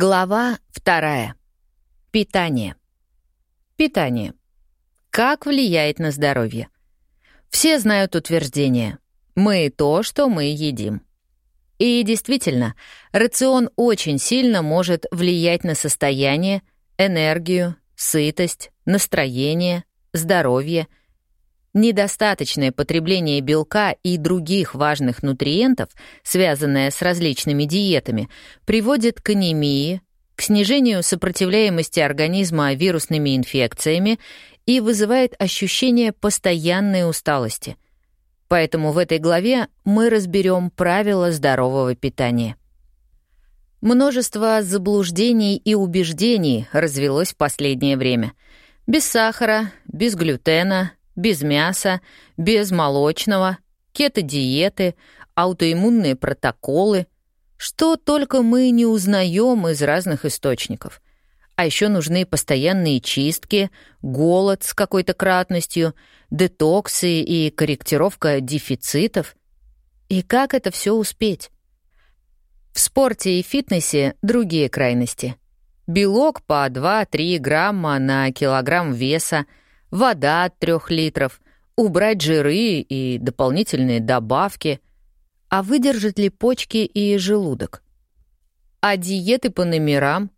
Глава вторая. Питание. Питание. Как влияет на здоровье? Все знают утверждение «мы то, что мы едим». И действительно, рацион очень сильно может влиять на состояние, энергию, сытость, настроение, здоровье. Недостаточное потребление белка и других важных нутриентов, связанное с различными диетами, приводит к анемии, к снижению сопротивляемости организма вирусными инфекциями и вызывает ощущение постоянной усталости. Поэтому в этой главе мы разберем правила здорового питания. Множество заблуждений и убеждений развелось в последнее время. Без сахара, без глютена, без мяса, без молочного, кето-диеты, аутоиммунные протоколы. Что только мы не узнаем из разных источников. А еще нужны постоянные чистки, голод с какой-то кратностью, детоксы и корректировка дефицитов. И как это все успеть? В спорте и фитнесе другие крайности. Белок по 2-3 грамма на килограмм веса, вода от 3 литров, убрать жиры и дополнительные добавки. А выдержат ли почки и желудок? А диеты по номерам,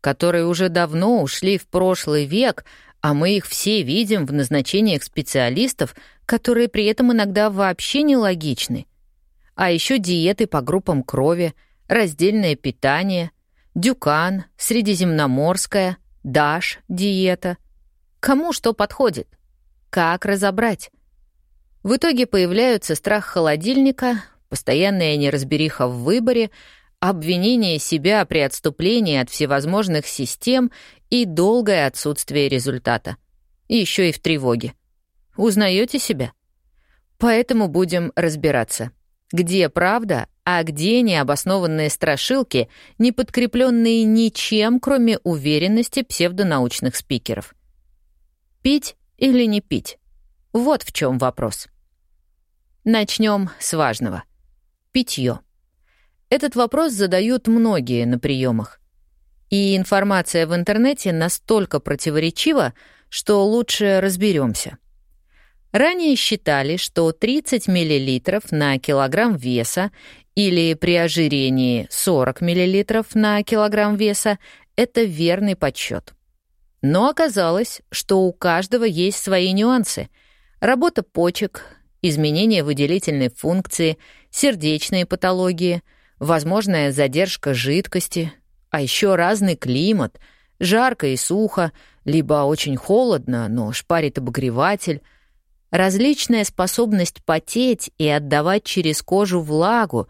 которые уже давно ушли в прошлый век, а мы их все видим в назначениях специалистов, которые при этом иногда вообще нелогичны. А еще диеты по группам крови — раздельное питание, дюкан, средиземноморская, даш, диета. Кому что подходит? Как разобрать? В итоге появляются страх холодильника, постоянная неразбериха в выборе, обвинение себя при отступлении от всевозможных систем и долгое отсутствие результата. Еще и в тревоге. Узнаете себя? Поэтому будем разбираться. Где правда, а где необоснованные страшилки, не подкрепленные ничем, кроме уверенности псевдонаучных спикеров? Пить или не пить? Вот в чем вопрос. Начнем с важного. Питье. Этот вопрос задают многие на приемах. И информация в интернете настолько противоречива, что лучше разберемся. Ранее считали, что 30 мл на килограмм веса или при ожирении 40 мл на килограмм веса — это верный подсчет. Но оказалось, что у каждого есть свои нюансы. Работа почек, изменение выделительной функции, сердечные патологии, возможная задержка жидкости, а еще разный климат, жарко и сухо, либо очень холодно, но шпарит обогреватель — Различная способность потеть и отдавать через кожу влагу,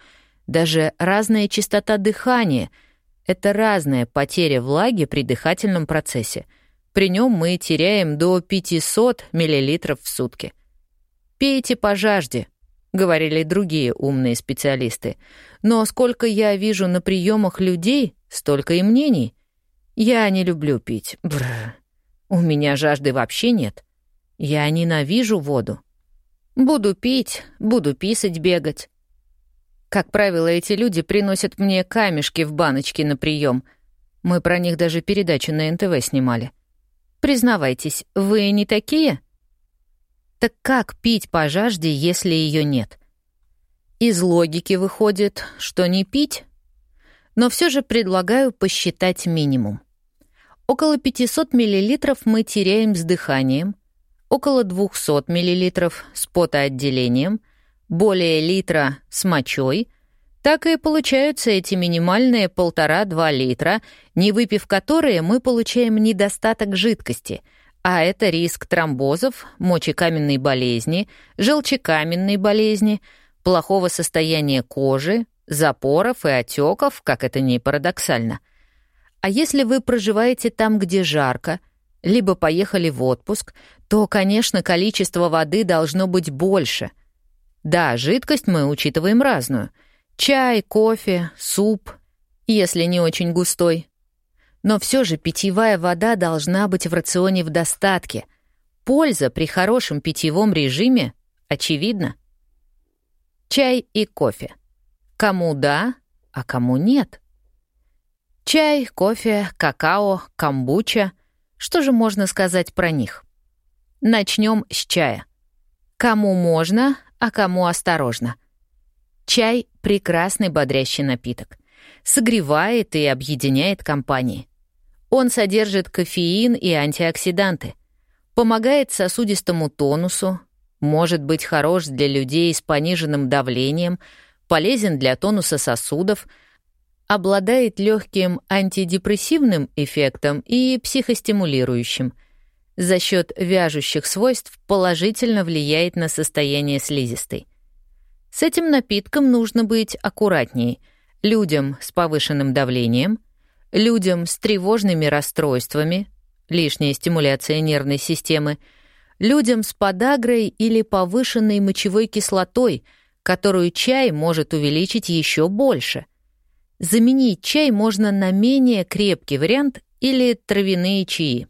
даже разная частота дыхания — это разная потеря влаги при дыхательном процессе. При нем мы теряем до 500 мл в сутки. «Пейте по жажде», — говорили другие умные специалисты. Но сколько я вижу на приемах людей, столько и мнений. Я не люблю пить. Бррр. У меня жажды вообще нет. Я ненавижу воду. Буду пить, буду писать, бегать. Как правило, эти люди приносят мне камешки в баночке на прием. Мы про них даже передачу на НТВ снимали. Признавайтесь, вы не такие? Так как пить по жажде, если ее нет? Из логики выходит, что не пить. Но все же предлагаю посчитать минимум. Около 500 мл мы теряем с дыханием — около 200 мл с потоотделением, более литра с мочой, так и получаются эти минимальные полтора-два литра, не выпив которые мы получаем недостаток жидкости, а это риск тромбозов, мочекаменной болезни, желчекаменной болезни, плохого состояния кожи, запоров и отеков, как это ни парадоксально. А если вы проживаете там, где жарко, либо поехали в отпуск, то, конечно, количество воды должно быть больше. Да, жидкость мы учитываем разную. Чай, кофе, суп, если не очень густой. Но все же питьевая вода должна быть в рационе в достатке. Польза при хорошем питьевом режиме очевидна. Чай и кофе. Кому да, а кому нет. Чай, кофе, какао, камбуча. Что же можно сказать про них? Начнем с чая. Кому можно, а кому осторожно. Чай — прекрасный бодрящий напиток. Согревает и объединяет компании. Он содержит кофеин и антиоксиданты. Помогает сосудистому тонусу, может быть хорош для людей с пониженным давлением, полезен для тонуса сосудов, обладает легким антидепрессивным эффектом и психостимулирующим. За счет вяжущих свойств положительно влияет на состояние слизистой. С этим напитком нужно быть аккуратнее. Людям с повышенным давлением, людям с тревожными расстройствами, лишняя стимуляция нервной системы, людям с подагрой или повышенной мочевой кислотой, которую чай может увеличить еще больше. Заменить чай можно на менее крепкий вариант или травяные чаи.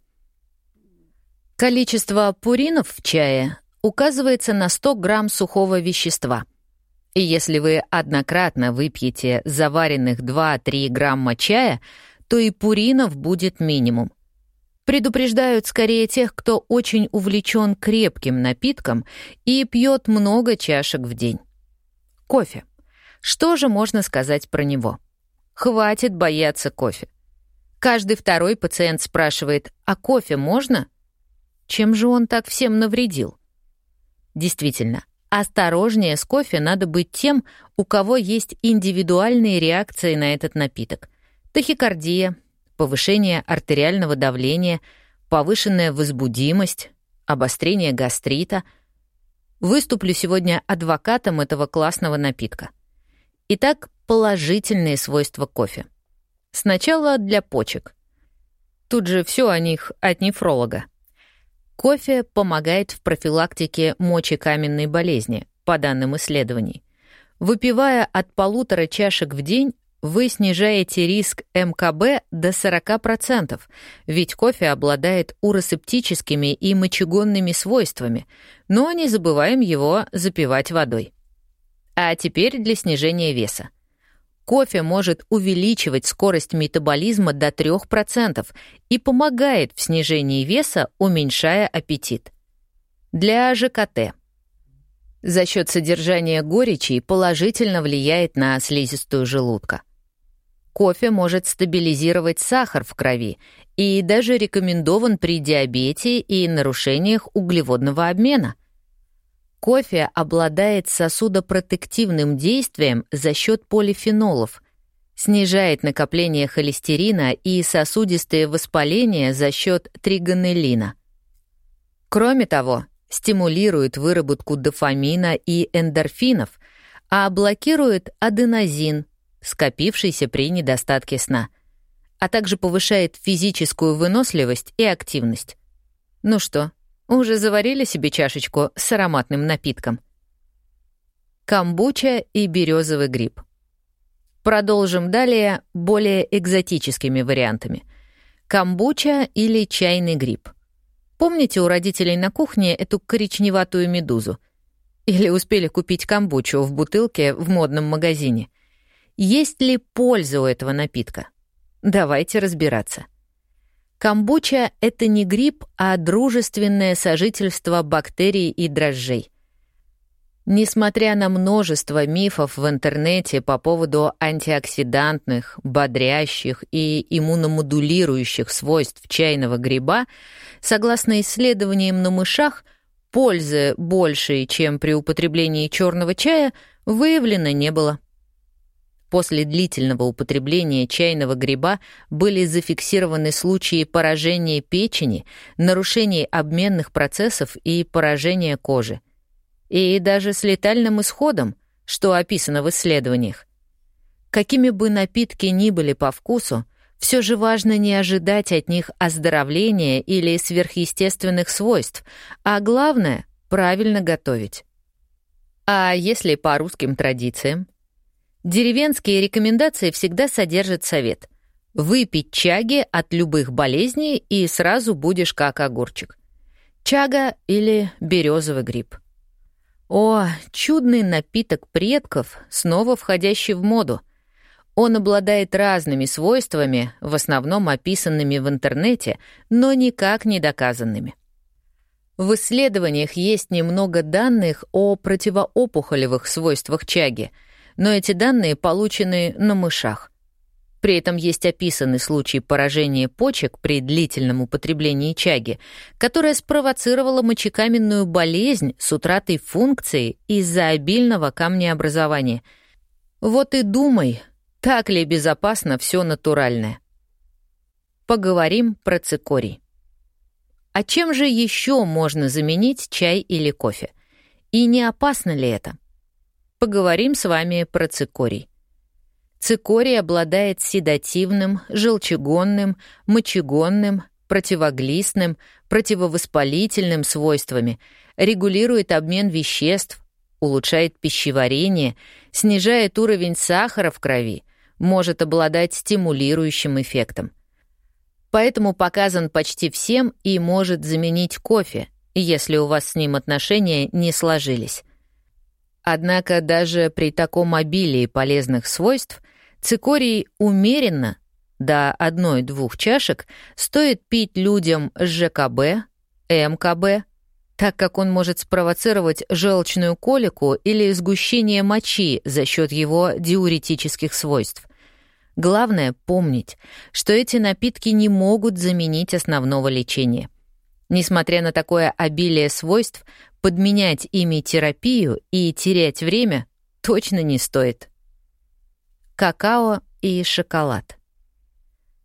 Количество пуринов в чае указывается на 100 грамм сухого вещества — и если вы однократно выпьете заваренных 2-3 грамма чая, то и пуринов будет минимум. Предупреждают скорее тех, кто очень увлечен крепким напитком и пьет много чашек в день. Кофе. Что же можно сказать про него? Хватит бояться кофе. Каждый второй пациент спрашивает, а кофе можно? Чем же он так всем навредил? Действительно, Осторожнее с кофе надо быть тем, у кого есть индивидуальные реакции на этот напиток. Тахикардия, повышение артериального давления, повышенная возбудимость, обострение гастрита. Выступлю сегодня адвокатом этого классного напитка. Итак, положительные свойства кофе. Сначала для почек. Тут же все о них от нефролога. Кофе помогает в профилактике мочекаменной болезни, по данным исследований. Выпивая от полутора чашек в день, вы снижаете риск МКБ до 40%, ведь кофе обладает уросептическими и мочегонными свойствами, но не забываем его запивать водой. А теперь для снижения веса. Кофе может увеличивать скорость метаболизма до 3% и помогает в снижении веса, уменьшая аппетит. Для ЖКТ. За счет содержания горечи положительно влияет на слизистую желудка. Кофе может стабилизировать сахар в крови и даже рекомендован при диабете и нарушениях углеводного обмена – Кофе обладает сосудопротективным действием за счет полифенолов, снижает накопление холестерина и сосудистые воспаления за счет тригонеллина. Кроме того, стимулирует выработку дофамина и эндорфинов, а блокирует аденозин, скопившийся при недостатке сна, а также повышает физическую выносливость и активность. Ну что, уже заварили себе чашечку с ароматным напитком. Камбуча и березовый гриб. Продолжим далее более экзотическими вариантами. Камбуча или чайный гриб. Помните у родителей на кухне эту коричневатую медузу? Или успели купить камбучу в бутылке в модном магазине? Есть ли польза у этого напитка? Давайте разбираться. Камбуча — это не гриб, а дружественное сожительство бактерий и дрожжей. Несмотря на множество мифов в интернете по поводу антиоксидантных, бодрящих и иммуномодулирующих свойств чайного гриба, согласно исследованиям на мышах, пользы большей, чем при употреблении черного чая, выявлено не было. После длительного употребления чайного гриба были зафиксированы случаи поражения печени, нарушений обменных процессов и поражения кожи. И даже с летальным исходом, что описано в исследованиях. Какими бы напитки ни были по вкусу, все же важно не ожидать от них оздоровления или сверхъестественных свойств, а главное — правильно готовить. А если по русским традициям? Деревенские рекомендации всегда содержат совет. Выпить чаги от любых болезней и сразу будешь как огурчик. Чага или березовый гриб. О, чудный напиток предков, снова входящий в моду. Он обладает разными свойствами, в основном описанными в интернете, но никак не доказанными. В исследованиях есть немного данных о противоопухолевых свойствах чаги, но эти данные получены на мышах. При этом есть описанный случай поражения почек при длительном употреблении чаги, которая спровоцировала мочекаменную болезнь с утратой функции из-за обильного камнеобразования. Вот и думай, так ли безопасно все натуральное. Поговорим про цикорий. А чем же еще можно заменить чай или кофе? И не опасно ли это? Поговорим с вами про цикорий. Цикорий обладает седативным, желчегонным, мочегонным, противоглистным, противовоспалительным свойствами, регулирует обмен веществ, улучшает пищеварение, снижает уровень сахара в крови, может обладать стимулирующим эффектом. Поэтому показан почти всем и может заменить кофе, если у вас с ним отношения не сложились. Однако даже при таком обилии полезных свойств Цикорий умеренно, до одной-двух чашек, стоит пить людям с ЖКБ, МКБ, так как он может спровоцировать желчную колику или сгущение мочи за счет его диуретических свойств. Главное помнить, что эти напитки не могут заменить основного лечения. Несмотря на такое обилие свойств, подменять ими терапию и терять время точно не стоит какао и шоколад.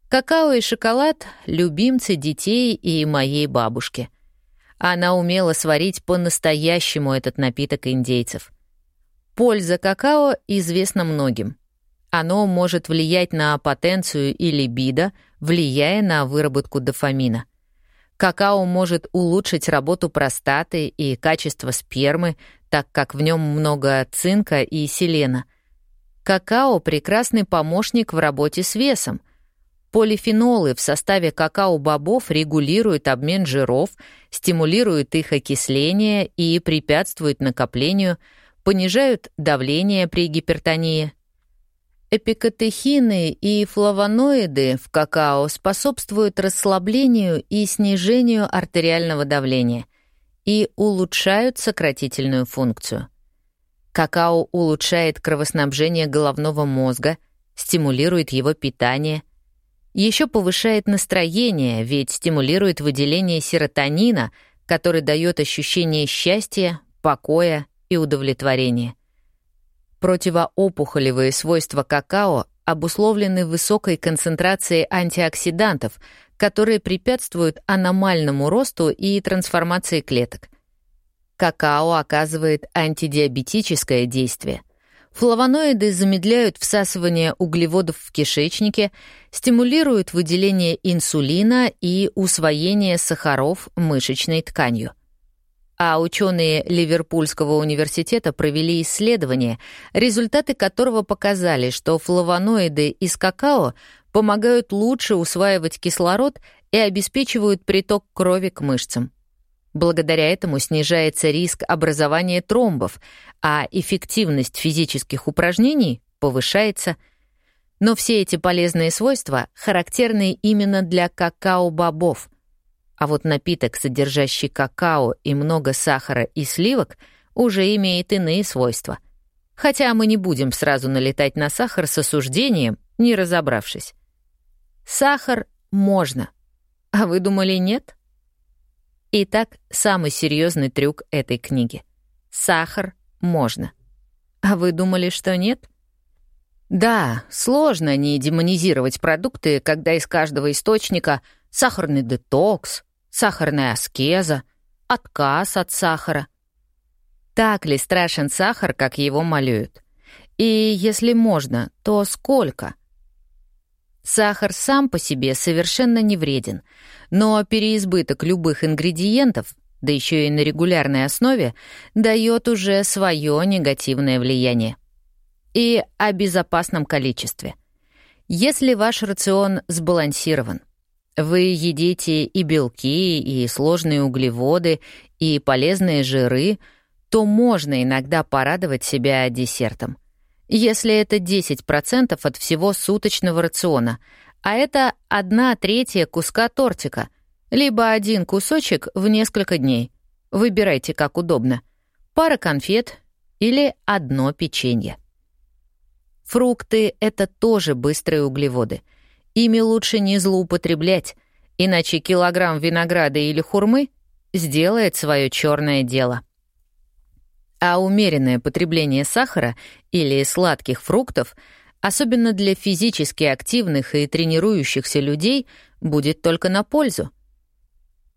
Какао и шоколад — любимцы детей и моей бабушки. Она умела сварить по-настоящему этот напиток индейцев. Польза какао известна многим. Оно может влиять на потенцию и либидо, влияя на выработку дофамина. Какао может улучшить работу простаты и качество спермы, так как в нем много цинка и селена — Какао — прекрасный помощник в работе с весом. Полифенолы в составе какао-бобов регулируют обмен жиров, стимулируют их окисление и препятствуют накоплению, понижают давление при гипертонии. Эпикатехины и флавоноиды в какао способствуют расслаблению и снижению артериального давления и улучшают сократительную функцию. Какао улучшает кровоснабжение головного мозга, стимулирует его питание. Еще повышает настроение, ведь стимулирует выделение серотонина, который дает ощущение счастья, покоя и удовлетворения. Противоопухолевые свойства какао обусловлены высокой концентрацией антиоксидантов, которые препятствуют аномальному росту и трансформации клеток — Какао оказывает антидиабетическое действие. Флавоноиды замедляют всасывание углеводов в кишечнике, стимулируют выделение инсулина и усвоение сахаров мышечной тканью. А ученые Ливерпульского университета провели исследование, результаты которого показали, что флавоноиды из какао помогают лучше усваивать кислород и обеспечивают приток крови к мышцам. Благодаря этому снижается риск образования тромбов, а эффективность физических упражнений повышается. Но все эти полезные свойства характерны именно для какао-бобов. А вот напиток, содержащий какао и много сахара и сливок, уже имеет иные свойства. Хотя мы не будем сразу налетать на сахар с осуждением, не разобравшись. Сахар можно. А вы думали, нет? Итак, самый серьезный трюк этой книги. Сахар можно. А вы думали, что нет? Да, сложно не демонизировать продукты, когда из каждого источника сахарный детокс, сахарная аскеза, отказ от сахара. Так ли страшен сахар, как его малюют? И если можно, то сколько? Сахар сам по себе совершенно не вреден, но переизбыток любых ингредиентов, да еще и на регулярной основе, дает уже свое негативное влияние. И о безопасном количестве. Если ваш рацион сбалансирован, вы едите и белки, и сложные углеводы, и полезные жиры, то можно иногда порадовать себя десертом — если это 10% от всего суточного рациона, а это одна третья куска тортика, либо один кусочек в несколько дней. Выбирайте, как удобно. Пара конфет или одно печенье. Фрукты — это тоже быстрые углеводы. Ими лучше не злоупотреблять, иначе килограмм винограда или хурмы сделает свое черное дело. А умеренное потребление сахара или сладких фруктов, особенно для физически активных и тренирующихся людей, будет только на пользу.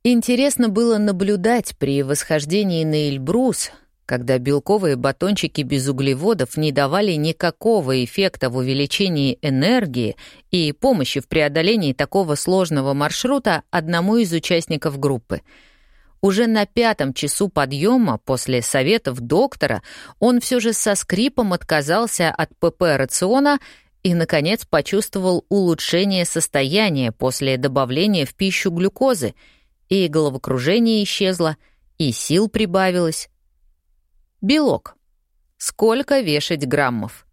Интересно было наблюдать при восхождении на Эльбрус, когда белковые батончики без углеводов не давали никакого эффекта в увеличении энергии и помощи в преодолении такого сложного маршрута одному из участников группы — уже на пятом часу подъема после советов доктора он все же со скрипом отказался от ПП рациона и, наконец, почувствовал улучшение состояния после добавления в пищу глюкозы, и головокружение исчезло, и сил прибавилось. Белок. Сколько вешать граммов?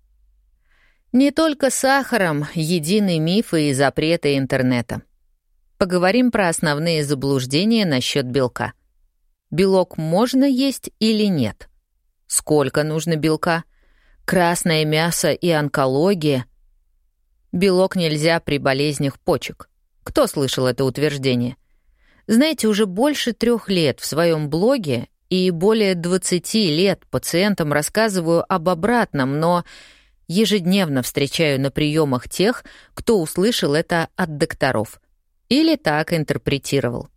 Не только сахаром едины мифы и запреты интернета. Поговорим про основные заблуждения насчет белка. Белок можно есть или нет? Сколько нужно белка? Красное мясо и онкология. Белок нельзя при болезнях почек. Кто слышал это утверждение? Знаете, уже больше трех лет в своем блоге и более 20 лет пациентам рассказываю об обратном, но ежедневно встречаю на приемах тех, кто услышал это от докторов или так интерпретировал.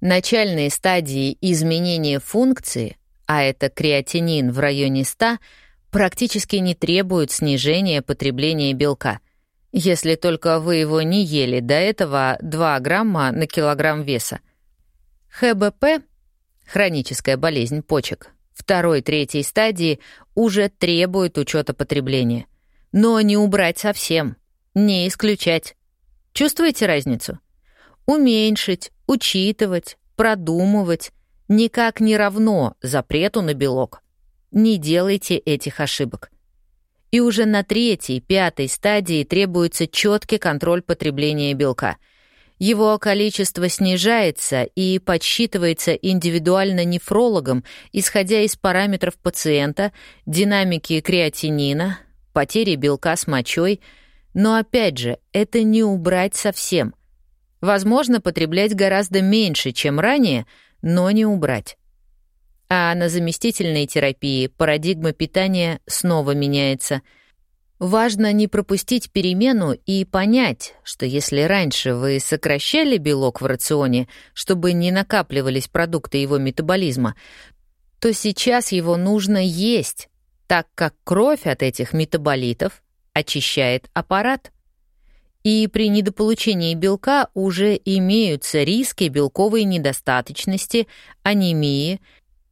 Начальные стадии изменения функции, а это креатинин в районе 100, практически не требуют снижения потребления белка, если только вы его не ели до этого 2 грамма на килограмм веса. ХБП — хроническая болезнь почек, второй-третьей стадии уже требует учета потребления. Но не убрать совсем, не исключать. Чувствуете разницу? Уменьшить, учитывать, продумывать никак не равно запрету на белок. Не делайте этих ошибок. И уже на третьей, пятой стадии требуется четкий контроль потребления белка. Его количество снижается и подсчитывается индивидуально нефрологом, исходя из параметров пациента, динамики креатинина, потери белка с мочой. Но опять же, это не убрать совсем — Возможно, потреблять гораздо меньше, чем ранее, но не убрать. А на заместительной терапии парадигма питания снова меняется. Важно не пропустить перемену и понять, что если раньше вы сокращали белок в рационе, чтобы не накапливались продукты его метаболизма, то сейчас его нужно есть, так как кровь от этих метаболитов очищает аппарат. И при недополучении белка уже имеются риски белковой недостаточности, анемии,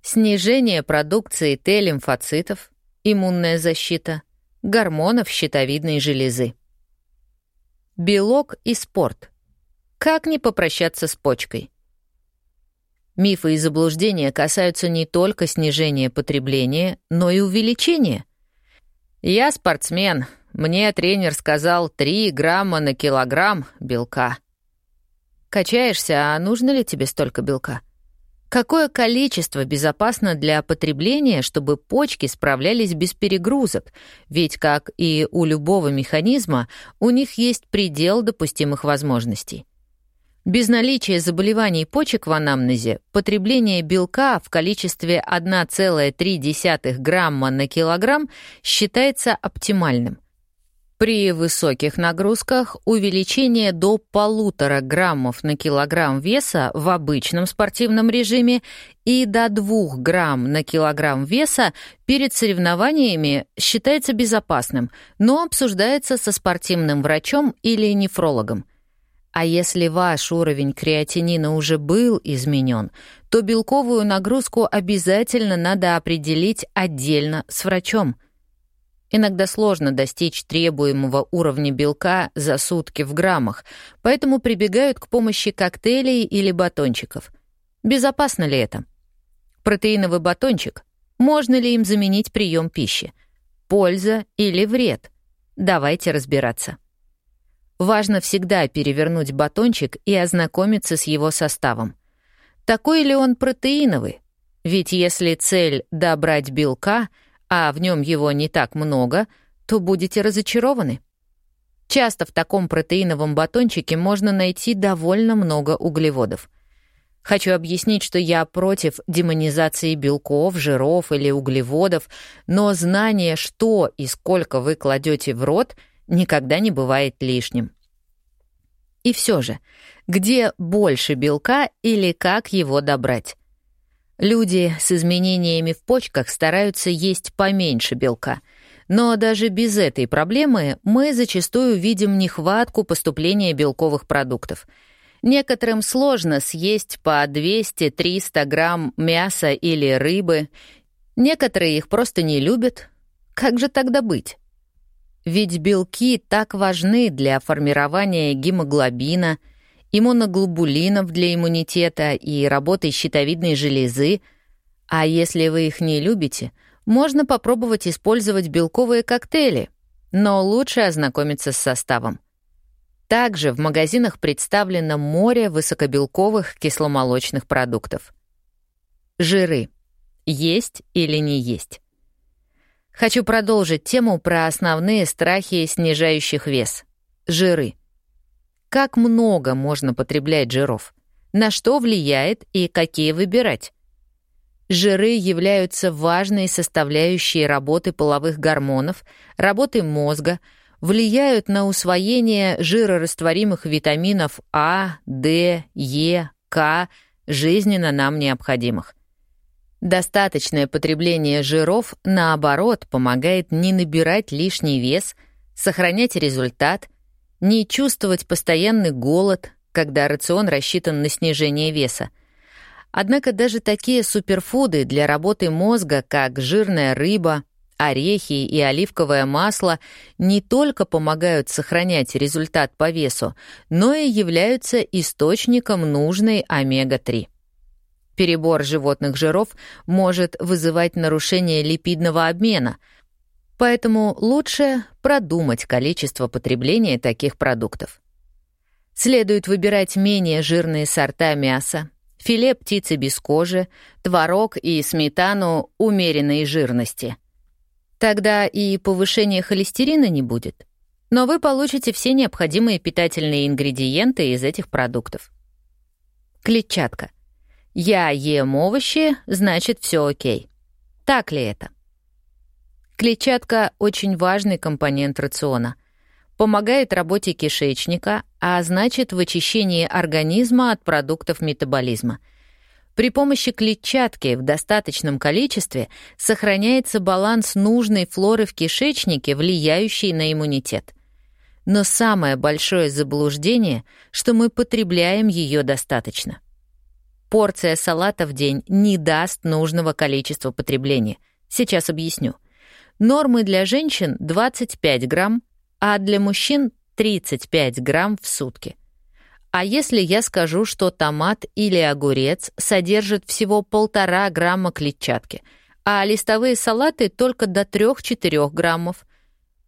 снижения продукции Т-лимфоцитов, иммунная защита, гормонов щитовидной железы. Белок и спорт. Как не попрощаться с почкой? Мифы и заблуждения касаются не только снижения потребления, но и увеличения. «Я спортсмен, мне тренер сказал 3 грамма на килограмм белка. Качаешься, а нужно ли тебе столько белка? Какое количество безопасно для потребления, чтобы почки справлялись без перегрузок? Ведь, как и у любого механизма, у них есть предел допустимых возможностей. Без наличия заболеваний почек в анамнезе потребление белка в количестве 1,3 грамма на килограмм считается оптимальным. При высоких нагрузках увеличение до полутора граммов на килограмм веса в обычном спортивном режиме и до двух грамм на килограмм веса перед соревнованиями считается безопасным, но обсуждается со спортивным врачом или нефрологом. А если ваш уровень креатинина уже был изменен, то белковую нагрузку обязательно надо определить отдельно с врачом — Иногда сложно достичь требуемого уровня белка за сутки в граммах, поэтому прибегают к помощи коктейлей или батончиков. Безопасно ли это? Протеиновый батончик. Можно ли им заменить прием пищи? польза или вред? Давайте разбираться. Важно всегда перевернуть батончик и ознакомиться с его составом. Такой ли он протеиновый? Ведь если цель — добрать белка, а в нем его не так много, то будете разочарованы. Часто в таком протеиновом батончике можно найти довольно много углеводов. Хочу объяснить, что я против демонизации белков, жиров или углеводов, но знание, что и сколько вы кладете в рот, никогда не бывает лишним. И все же, где больше белка или как его добрать? Люди с изменениями в почках стараются есть поменьше белка — но даже без этой проблемы мы зачастую видим нехватку поступления белковых продуктов. Некоторым сложно съесть по 200-300 грамм мяса или рыбы. Некоторые их просто не любят. Как же тогда быть? Ведь белки так важны для формирования гемоглобина, иммуноглобулинов для иммунитета и работы щитовидной железы. А если вы их не любите — можно попробовать использовать белковые коктейли, но лучше ознакомиться с составом. Также в магазинах представлено море высокобелковых кисломолочных продуктов. Жиры. Есть или не есть? Хочу продолжить тему про основные страхи снижающих вес. Жиры. Как много можно потреблять жиров? На что влияет и какие выбирать? Жиры являются важной составляющей работы половых гормонов, работы мозга, влияют на усвоение жирорастворимых витаминов А, Д, Е, К, жизненно нам необходимых. Достаточное потребление жиров, наоборот, помогает не набирать лишний вес, сохранять результат, не чувствовать постоянный голод, когда рацион рассчитан на снижение веса — Однако даже такие суперфуды для работы мозга, как жирная рыба, орехи и оливковое масло, не только помогают сохранять результат по весу, но и являются источником нужной омега-3. Перебор животных жиров может вызывать нарушение липидного обмена, поэтому лучше продумать количество потребления таких продуктов. Следует выбирать менее жирные сорта мяса, филе птицы без кожи, творог и сметану умеренной жирности. Тогда и повышения холестерина не будет, но вы получите все необходимые питательные ингредиенты из этих продуктов. Клетчатка. Я ем овощи, значит, все окей. Так ли это? Клетчатка — очень важный компонент рациона помогает работе кишечника, а значит в очищении организма от продуктов метаболизма. При помощи клетчатки в достаточном количестве сохраняется баланс нужной флоры в кишечнике, влияющей на иммунитет. Но самое большое заблуждение, что мы потребляем ее достаточно. Порция салата в день не даст нужного количества потребления. Сейчас объясню. Нормы для женщин 25 грамм, а для мужчин 35 грамм в сутки. А если я скажу, что томат или огурец содержит всего полтора грамма клетчатки, а листовые салаты только до 3-4 граммов?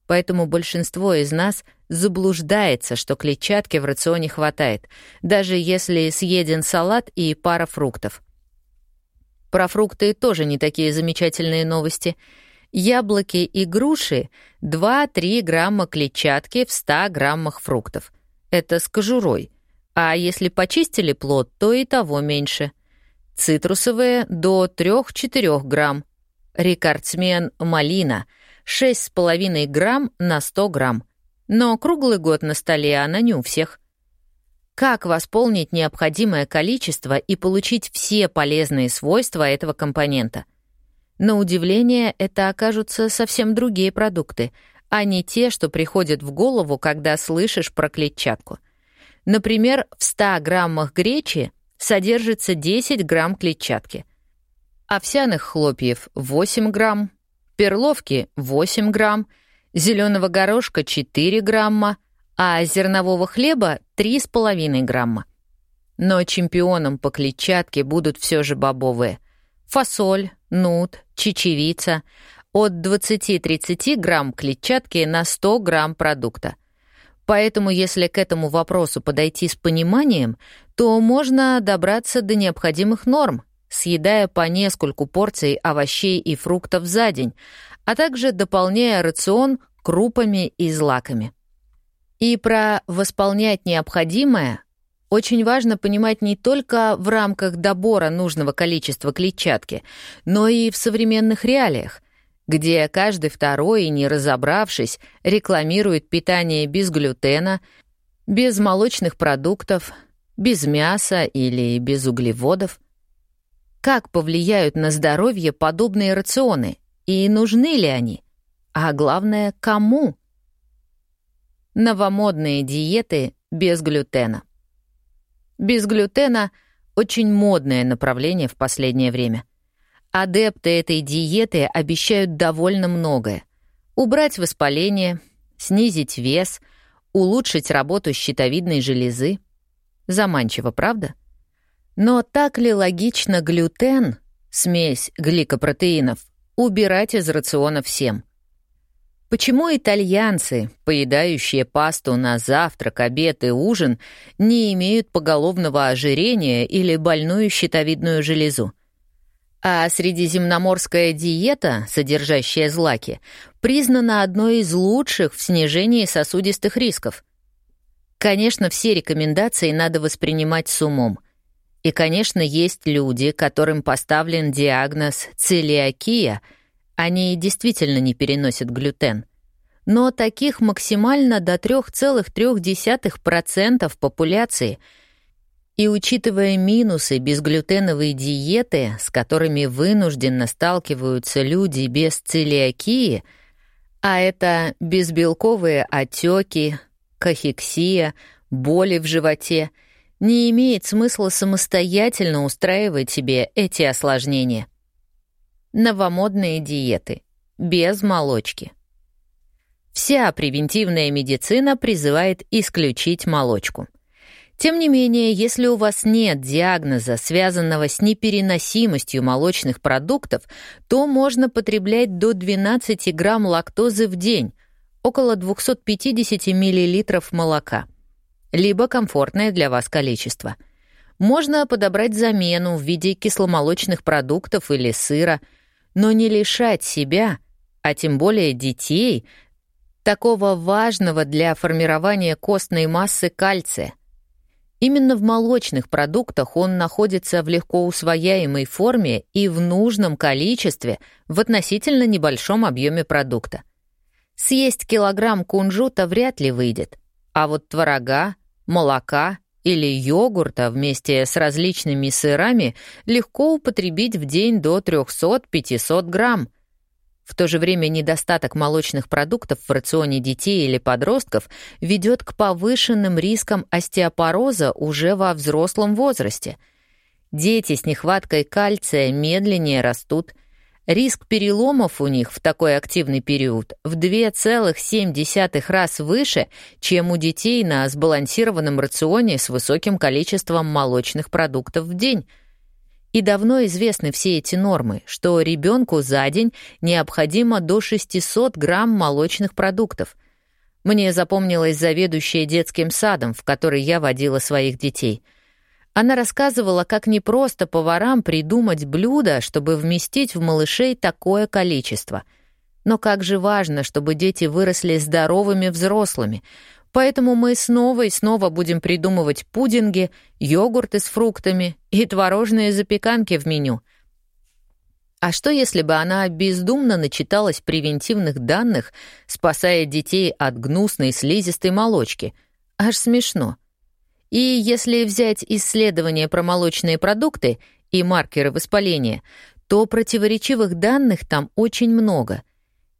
Поэтому большинство из нас заблуждается, что клетчатки в рационе хватает, даже если съеден салат и пара фруктов. Про фрукты тоже не такие замечательные новости — Яблоки и груши — 2-3 грамма клетчатки в 100 граммах фруктов. Это с кожурой. А если почистили плод, то и того меньше. Цитрусовые — до 3-4 грамм. Рекордсмен — малина — 6,5 грамм на 100 грамм. Но круглый год на столе она не у всех. Как восполнить необходимое количество и получить все полезные свойства этого компонента — на удивление, это окажутся совсем другие продукты, а не те, что приходят в голову, когда слышишь про клетчатку. Например, в 100 граммах гречи содержится 10 грамм клетчатки, овсяных хлопьев — 8 грамм, перловки — 8 грамм, зеленого горошка — 4 грамма, а зернового хлеба — 3,5 грамма. Но чемпионом по клетчатке будут все же бобовые. Фасоль, нут, чечевица, от 20-30 грамм клетчатки на 100 грамм продукта. Поэтому если к этому вопросу подойти с пониманием, то можно добраться до необходимых норм, съедая по нескольку порций овощей и фруктов за день, а также дополняя рацион крупами и злаками. И про восполнять необходимое очень важно понимать не только в рамках добора нужного количества клетчатки, но и в современных реалиях, где каждый второй, не разобравшись, рекламирует питание без глютена, без молочных продуктов, без мяса или без углеводов. Как повлияют на здоровье подобные рационы и нужны ли они? А главное, кому? Новомодные диеты без глютена. Без глютена — очень модное направление в последнее время — Адепты этой диеты обещают довольно многое. Убрать воспаление, снизить вес, улучшить работу щитовидной железы. Заманчиво, правда? Но так ли логично глютен, смесь гликопротеинов, убирать из рациона всем? Почему итальянцы, поедающие пасту на завтрак, обед и ужин, не имеют поголовного ожирения или больную щитовидную железу? А средиземноморская диета, содержащая злаки, признана одной из лучших в снижении сосудистых рисков. Конечно, все рекомендации надо воспринимать с умом. И, конечно, есть люди, которым поставлен диагноз целиакия, они действительно не переносят глютен. Но таких максимально до 3,3% популяции — и учитывая минусы безглютеновой диеты, с которыми вынужденно сталкиваются люди без целиакии, а это безбелковые отеки, кахексия, боли в животе, не имеет смысла самостоятельно устраивать себе эти осложнения. Новомодные диеты. Без молочки. Вся превентивная медицина призывает исключить молочку. Тем не менее, если у вас нет диагноза, связанного с непереносимостью молочных продуктов, то можно потреблять до 12 грамм лактозы в день, около 250 миллилитров молока, либо комфортное для вас количество. Можно подобрать замену в виде кисломолочных продуктов или сыра, но не лишать себя, а тем более детей, такого важного для формирования костной массы кальция — Именно в молочных продуктах он находится в легко усвояемой форме и в нужном количестве в относительно небольшом объеме продукта. Съесть килограмм кунжута вряд ли выйдет, а вот творога, молока или йогурта вместе с различными сырами легко употребить в день до 300-500 грамм, в то же время недостаток молочных продуктов в рационе детей или подростков ведет к повышенным рискам остеопороза уже во взрослом возрасте. Дети с нехваткой кальция медленнее растут. Риск переломов у них в такой активный период в 2,7 раз выше, чем у детей на сбалансированном рационе с высоким количеством молочных продуктов в день — и давно известны все эти нормы, что ребенку за день необходимо до 600 грамм молочных продуктов. Мне запомнилась заведующая детским садом, в который я водила своих детей. Она рассказывала, как непросто поварам придумать блюдо, чтобы вместить в малышей такое количество. Но как же важно, чтобы дети выросли здоровыми взрослыми — Поэтому мы снова и снова будем придумывать пудинги, йогурты с фруктами и творожные запеканки в меню. А что, если бы она бездумно начиталась превентивных данных, спасая детей от гнусной слизистой молочки? Аж смешно. И если взять исследования про молочные продукты и маркеры воспаления, то противоречивых данных там очень много —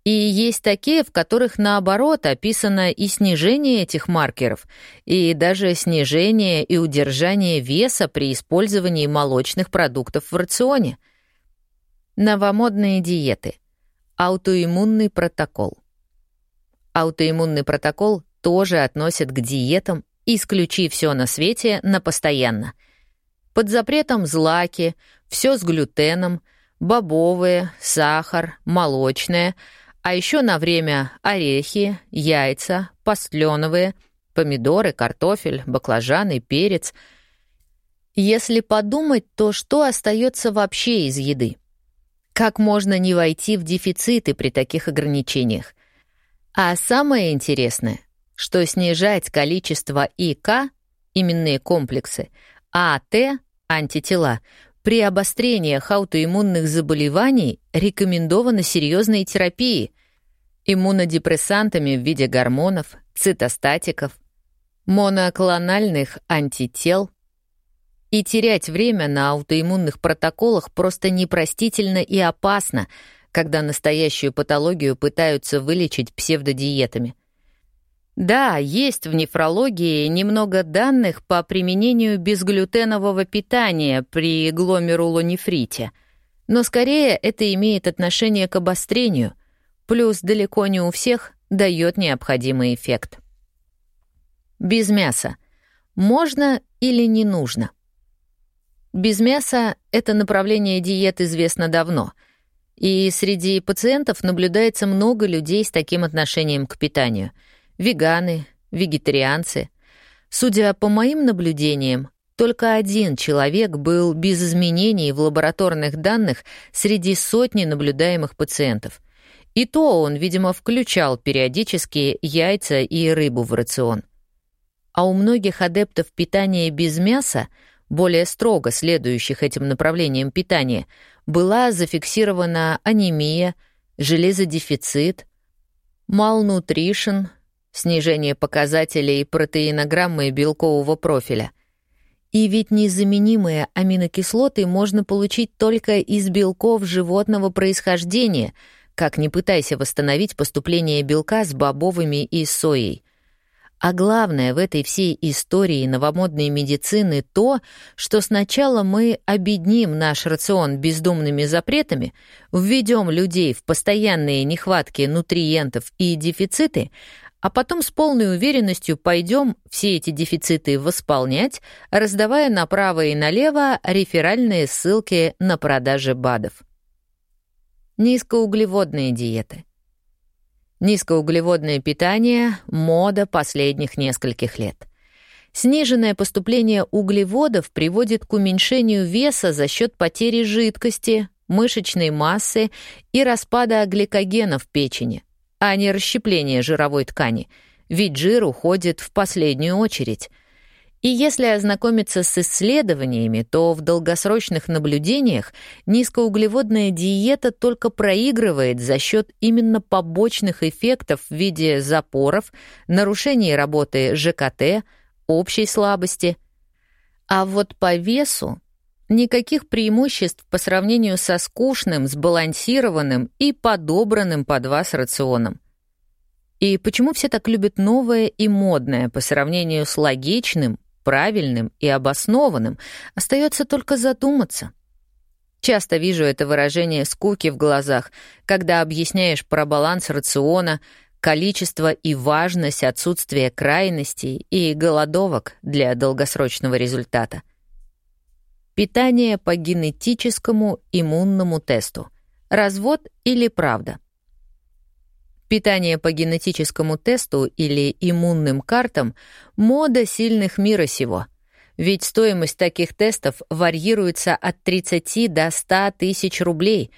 и есть такие, в которых наоборот описано и снижение этих маркеров, и даже снижение и удержание веса при использовании молочных продуктов в рационе. Новомодные диеты. Аутоиммунный протокол. Аутоиммунный протокол тоже относят к диетам «исключи все на свете» на постоянно. Под запретом злаки, все с глютеном — бобовые, сахар, молочные, а еще на время орехи, яйца, пастленовые, помидоры, картофель, баклажаны, перец. Если подумать, то что остается вообще из еды? Как можно не войти в дефициты при таких ограничениях? А самое интересное, что снижать количество ИК, именные комплексы, АТ, антитела, при обострениях аутоиммунных заболеваний рекомендованы серьезные терапии иммунодепрессантами в виде гормонов, цитостатиков, моноклональных антител. И терять время на аутоиммунных протоколах просто непростительно и опасно, когда настоящую патологию пытаются вылечить псевдодиетами. Да, есть в нефрологии немного данных по применению безглютенового питания при гломерулонефрите, но скорее это имеет отношение к обострению, плюс далеко не у всех дает необходимый эффект. Без мяса. Можно или не нужно? Без мяса это направление диет известно давно, и среди пациентов наблюдается много людей с таким отношением к питанию — веганы, вегетарианцы. Судя по моим наблюдениям, только один человек был без изменений в лабораторных данных среди сотни наблюдаемых пациентов. И то он, видимо, включал периодически яйца и рыбу в рацион. А у многих адептов питания без мяса, более строго следующих этим направлениям питания, была зафиксирована анемия, железодефицит, малнутришн, снижение показателей протеинограммы белкового профиля. И ведь незаменимые аминокислоты можно получить только из белков животного происхождения, как не пытайся восстановить поступление белка с бобовыми и соей. А главное в этой всей истории новомодной медицины то, что сначала мы обедним наш рацион бездумными запретами, введем людей в постоянные нехватки нутриентов и дефициты, а потом с полной уверенностью пойдем все эти дефициты восполнять, раздавая направо и налево реферальные ссылки на продажи БАДов. Низкоуглеводные диеты. Низкоуглеводное питание — мода последних нескольких лет. Сниженное поступление углеводов приводит к уменьшению веса за счет потери жидкости, мышечной массы и распада гликогена в печени — а не расщепление жировой ткани, ведь жир уходит в последнюю очередь. И если ознакомиться с исследованиями, то в долгосрочных наблюдениях низкоуглеводная диета только проигрывает за счет именно побочных эффектов в виде запоров, нарушений работы ЖКТ, общей слабости. А вот по весу Никаких преимуществ по сравнению со скучным, сбалансированным и подобранным под вас рационом. И почему все так любят новое и модное по сравнению с логичным, правильным и обоснованным, остается только задуматься. Часто вижу это выражение скуки в глазах, когда объясняешь про баланс рациона, количество и важность отсутствия крайностей и голодовок для долгосрочного результата — Питание по генетическому иммунному тесту. Развод или правда? Питание по генетическому тесту или иммунным картам — мода сильных мира сего. Ведь стоимость таких тестов варьируется от 30 до 100 тысяч рублей,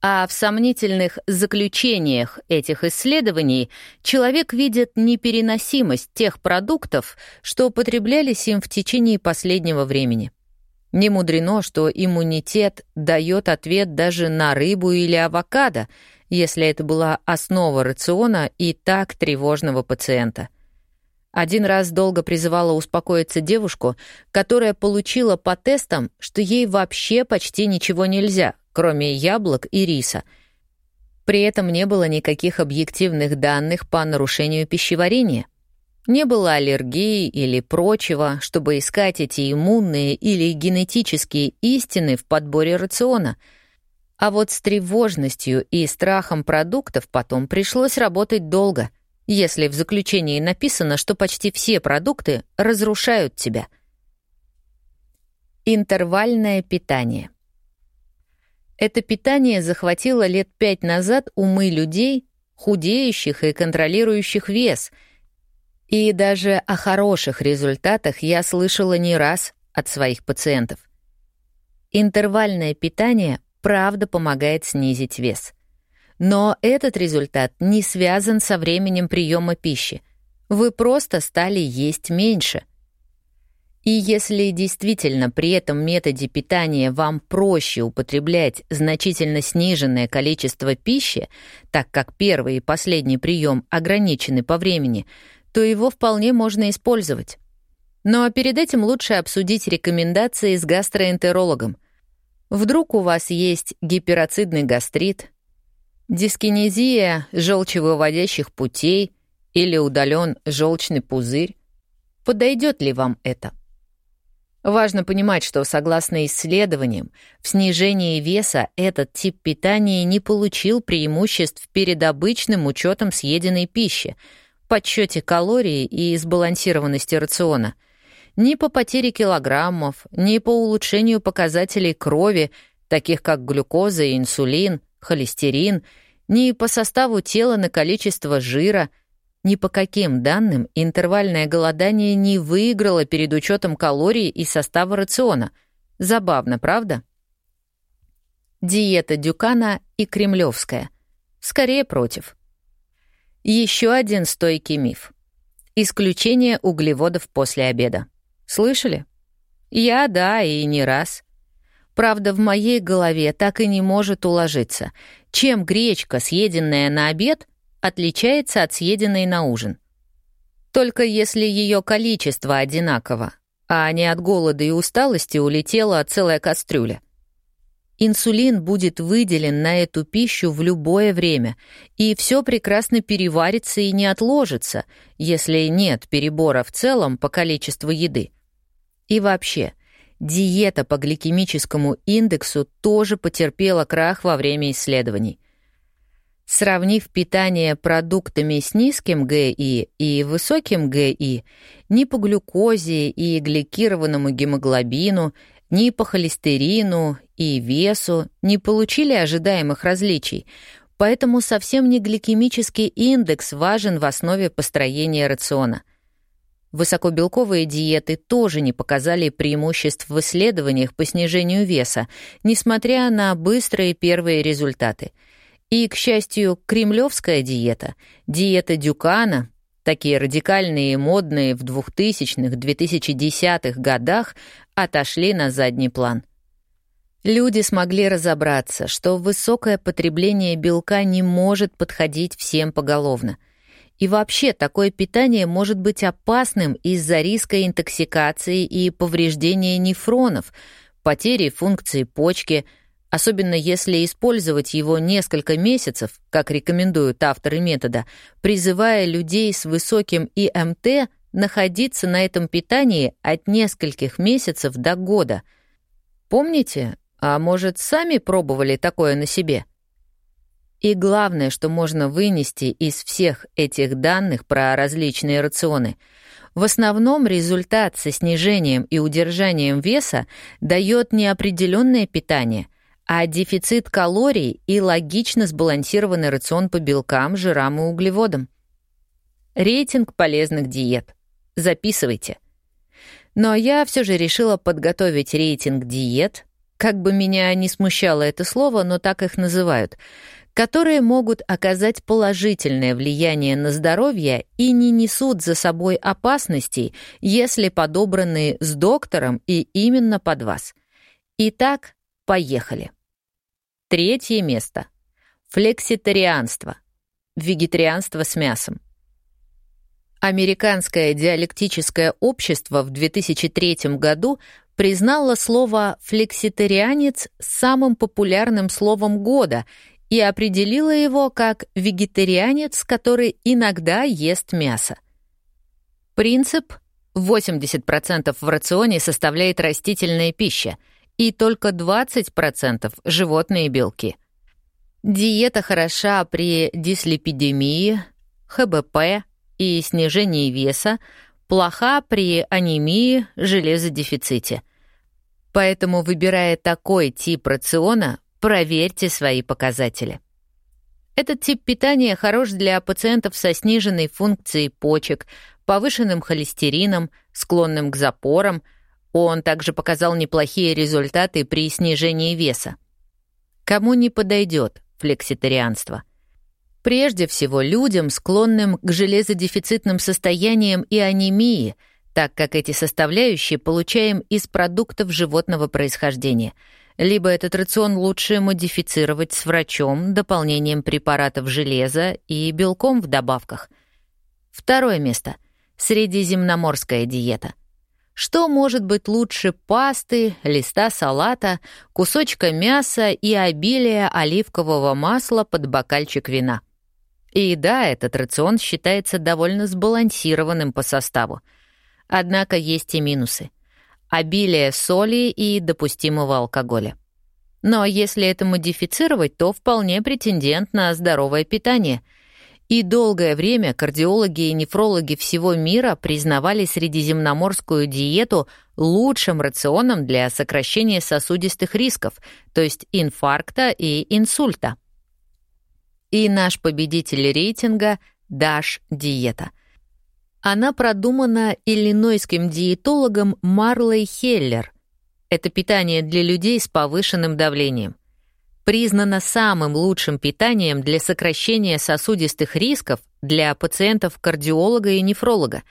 а в сомнительных заключениях этих исследований человек видит непереносимость тех продуктов, что употреблялись им в течение последнего времени. Не мудрено, что иммунитет дает ответ даже на рыбу или авокадо, если это была основа рациона и так тревожного пациента. Один раз долго призывала успокоиться девушку, которая получила по тестам, что ей вообще почти ничего нельзя, кроме яблок и риса. При этом не было никаких объективных данных по нарушению пищеварения. Не было аллергии или прочего, чтобы искать эти иммунные или генетические истины в подборе рациона. А вот с тревожностью и страхом продуктов потом пришлось работать долго, если в заключении написано, что почти все продукты разрушают тебя. Интервальное питание. Это питание захватило лет пять назад умы людей, худеющих и контролирующих вес. И даже о хороших результатах я слышала не раз от своих пациентов. Интервальное питание правда помогает снизить вес. Но этот результат не связан со временем приема пищи. Вы просто стали есть меньше — и если действительно при этом методе питания вам проще употреблять значительно сниженное количество пищи, так как первый и последний прием ограничены по времени, то его вполне можно использовать. Но перед этим лучше обсудить рекомендации с гастроэнтерологом. Вдруг у вас есть гипероцидный гастрит, дискинезия желчевыводящих путей или удален желчный пузырь. Подойдет ли вам это? Важно понимать, что, согласно исследованиям, в снижении веса этот тип питания не получил преимуществ перед обычным учетом съеденной пищи, подсчете калорий и сбалансированности рациона. Ни по потере килограммов, ни по улучшению показателей крови, таких как глюкоза и инсулин, холестерин, ни по составу тела на количество жира — ни по каким данным интервальное голодание не выиграло перед учетом калорий и состава рациона. Забавно, правда? Диета Дюкана и Кремлевская. Скорее против. Еще один стойкий миф. Исключение углеводов после обеда. Слышали? Я, да, и не раз. Правда, в моей голове так и не может уложиться. Чем гречка, съеденная на обед — отличается от съеденной на ужин. Только если ее количество одинаково, а не от голода и усталости улетела целая кастрюля. Инсулин будет выделен на эту пищу в любое время, и все прекрасно переварится и не отложится, если нет перебора в целом по количеству еды. И вообще, диета по гликемическому индексу тоже потерпела крах во время исследований. Сравнив питание продуктами с низким ГИ и высоким ГИ, ни по глюкозе и гликированному гемоглобину, ни по холестерину и весу не получили ожидаемых различий, поэтому совсем не гликемический индекс важен в основе построения рациона. Высокобелковые диеты тоже не показали преимуществ в исследованиях по снижению веса, несмотря на быстрые первые результаты — и, к счастью, кремлевская диета, диета Дюкана, такие радикальные и модные в 2000-х, 2010-х годах, отошли на задний план. Люди смогли разобраться, что высокое потребление белка не может подходить всем поголовно. И вообще такое питание может быть опасным из-за риска интоксикации и повреждения нефронов, потери функции почки – особенно если использовать его несколько месяцев, как рекомендуют авторы метода, призывая людей с высоким ИМТ находиться на этом питании от нескольких месяцев до года. Помните? А может, сами пробовали такое на себе? И главное, что можно вынести из всех этих данных про различные рационы — в основном результат со снижением и удержанием веса дает неопределенное питание, а дефицит калорий и логично сбалансированный рацион по белкам, жирам и углеводам. Рейтинг полезных диет. Записывайте. Но я все же решила подготовить рейтинг диет, как бы меня не смущало это слово, но так их называют, которые могут оказать положительное влияние на здоровье и не несут за собой опасностей, если подобраны с доктором и именно под вас. Итак, поехали. Третье место. Флекситарианство. Вегетарианство с мясом. Американское диалектическое общество в 2003 году признало слово «флекситарианец» самым популярным словом года и определило его как вегетарианец, который иногда ест мясо. Принцип 80% в рационе составляет растительная пища — и только 20% животные белки. Диета хороша при дислепидемии, ХБП и снижении веса, плоха при анемии, железодефиците. Поэтому, выбирая такой тип рациона, проверьте свои показатели. Этот тип питания хорош для пациентов со сниженной функцией почек, повышенным холестерином, склонным к запорам. Он также показал неплохие результаты при снижении веса. Кому не подойдет флекситарианство? Прежде всего людям, склонным к железодефицитным состояниям и анемии, так как эти составляющие получаем из продуктов животного происхождения — либо этот рацион лучше модифицировать с врачом, дополнением препаратов железа и белком в добавках. Второе место — средиземноморская диета. Что может быть лучше пасты, листа салата, кусочка мяса и обилия оливкового масла под бокальчик вина? И да, этот рацион считается довольно сбалансированным по составу. Однако есть и минусы обилие соли и допустимого алкоголя. Но если это модифицировать, то вполне претендент на здоровое питание. И долгое время кардиологи и нефрологи всего мира признавали средиземноморскую диету лучшим рационом для сокращения сосудистых рисков, то есть инфаркта и инсульта. И наш победитель рейтинга — Даш-диета — она продумана иллинойским диетологом Марлой Хеллер. Это питание для людей с повышенным давлением. Признано самым лучшим питанием для сокращения сосудистых рисков для пациентов кардиолога и нефролога.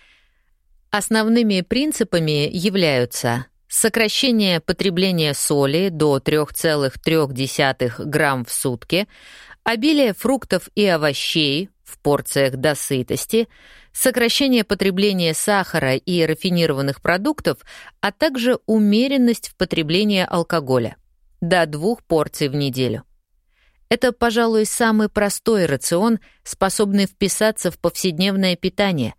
Основными принципами являются сокращение потребления соли до 3,3 грамм в сутки, обилие фруктов и овощей в порциях до сытости — сокращение потребления сахара и рафинированных продуктов, а также умеренность в потреблении алкоголя до двух порций в неделю. Это, пожалуй, самый простой рацион, способный вписаться в повседневное питание,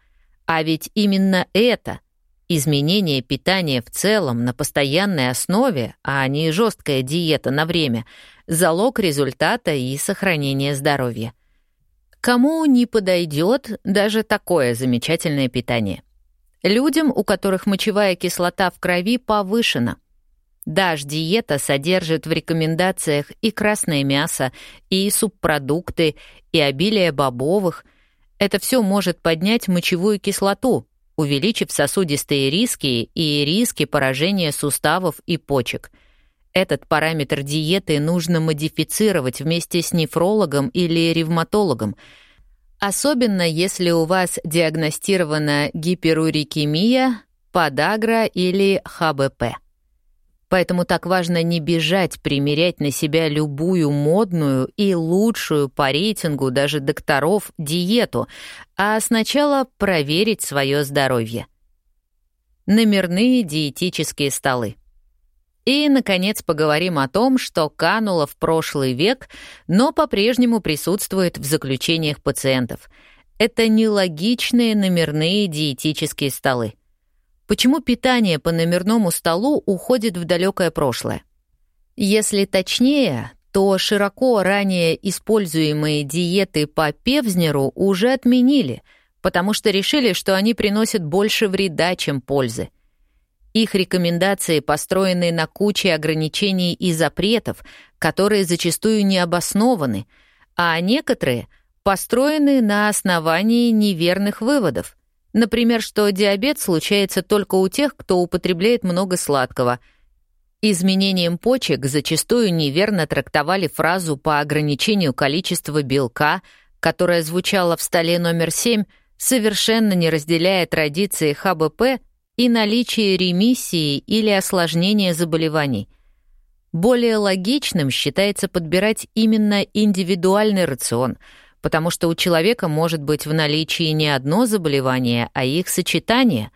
а ведь именно это изменение питания в целом на постоянной основе, а не жесткая диета на время, залог результата и сохранения здоровья. Кому не подойдет даже такое замечательное питание? Людям, у которых мочевая кислота в крови повышена. Даш-диета содержит в рекомендациях и красное мясо, и субпродукты, и обилие бобовых. Это все может поднять мочевую кислоту, увеличив сосудистые риски и риски поражения суставов и почек — этот параметр диеты нужно модифицировать вместе с нефрологом или ревматологом, особенно если у вас диагностирована гиперурикемия, подагра или ХБП. Поэтому так важно не бежать примерять на себя любую модную и лучшую по рейтингу даже докторов диету, а сначала проверить свое здоровье. Номерные диетические столы. И, наконец, поговорим о том, что кануло в прошлый век, но по-прежнему присутствует в заключениях пациентов. Это нелогичные номерные диетические столы. Почему питание по номерному столу уходит в далекое прошлое? Если точнее, то широко ранее используемые диеты по Певзнеру уже отменили, потому что решили, что они приносят больше вреда, чем пользы. Их рекомендации построены на куче ограничений и запретов, которые зачастую не обоснованы, а некоторые построены на основании неверных выводов. Например, что диабет случается только у тех, кто употребляет много сладкого. Изменением почек зачастую неверно трактовали фразу по ограничению количества белка, которая звучала в столе номер 7, совершенно не разделяя традиции ХБП и наличие ремиссии или осложнения заболеваний. Более логичным считается подбирать именно индивидуальный рацион, потому что у человека может быть в наличии не одно заболевание, а их сочетание.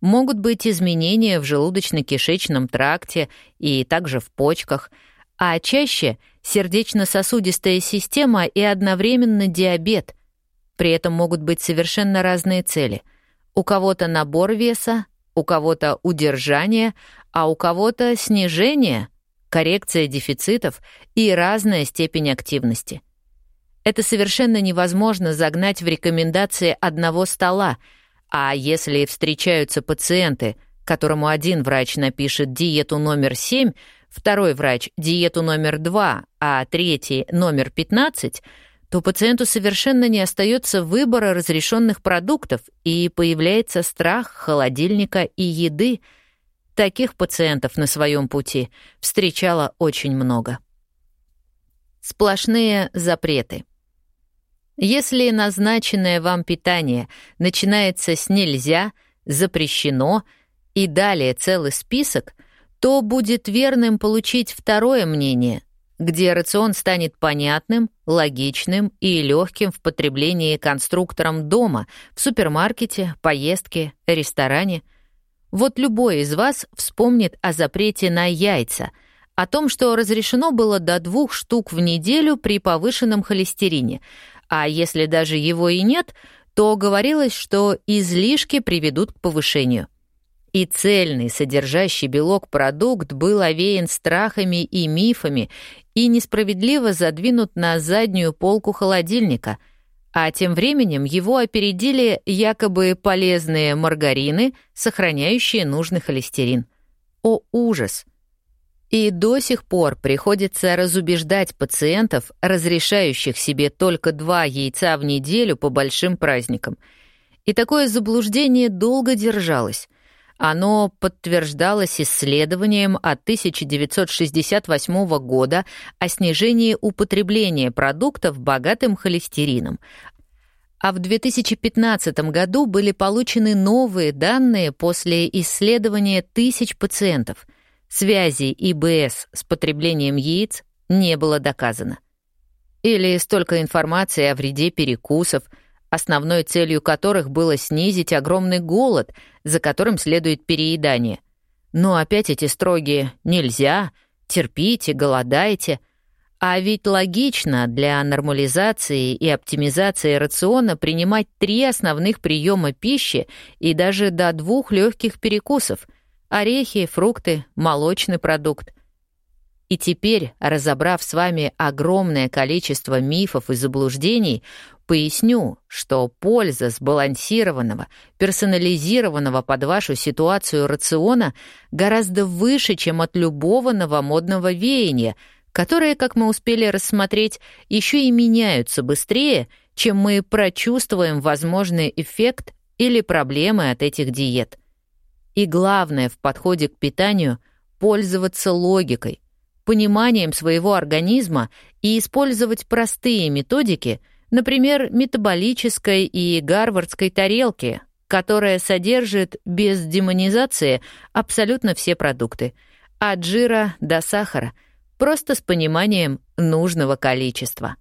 Могут быть изменения в желудочно-кишечном тракте и также в почках, а чаще сердечно-сосудистая система и одновременно диабет. При этом могут быть совершенно разные цели. У кого-то набор веса, у кого-то удержание, а у кого-то снижение, коррекция дефицитов и разная степень активности. Это совершенно невозможно загнать в рекомендации одного стола, а если встречаются пациенты, которому один врач напишет диету номер 7, второй врач диету номер 2, а третий номер 15, то пациенту совершенно не остается выбора разрешенных продуктов и появляется страх холодильника и еды. Таких пациентов на своем пути встречала очень много. Сплошные запреты. Если назначенное вам питание начинается с «нельзя», «запрещено» и далее целый список, то будет верным получить второе мнение, где рацион станет понятным, логичным и легким в потреблении конструктором дома, в супермаркете, поездке, ресторане. Вот любой из вас вспомнит о запрете на яйца, о том, что разрешено было до двух штук в неделю при повышенном холестерине — а если даже его и нет, то говорилось, что излишки приведут к повышению. И цельный, содержащий белок продукт был овеян страхами и мифами и несправедливо задвинут на заднюю полку холодильника, а тем временем его опередили якобы полезные маргарины, сохраняющие нужный холестерин. О ужас! И до сих пор приходится разубеждать пациентов, разрешающих себе только два яйца в неделю по большим праздникам. И такое заблуждение долго держалось. Оно подтверждалось исследованием от 1968 года о снижении употребления продуктов богатым холестерином. А в 2015 году были получены новые данные после исследования тысяч пациентов — связи ИБС с потреблением яиц не было доказано. Или столько информации о вреде перекусов, основной целью которых было снизить огромный голод, за которым следует переедание. Но опять эти строгие «нельзя», «терпите», «голодайте», а ведь логично для нормализации и оптимизации рациона принимать три основных приема пищи и даже до двух легких перекусов — орехи, фрукты, молочный продукт. И теперь, разобрав с вами огромное количество мифов и заблуждений, поясню, что польза сбалансированного, персонализированного под вашу ситуацию рациона гораздо выше, чем от любого новомодного веяния, которые, как мы успели рассмотреть, еще и меняются быстрее, чем мы прочувствуем возможный эффект или проблемы от этих диет. И главное в подходе к питанию — пользоваться логикой, пониманием своего организма и использовать простые методики, например, метаболической и гарвардской тарелки, которая содержит без демонизации абсолютно все продукты, от жира до сахара, просто с пониманием нужного количества.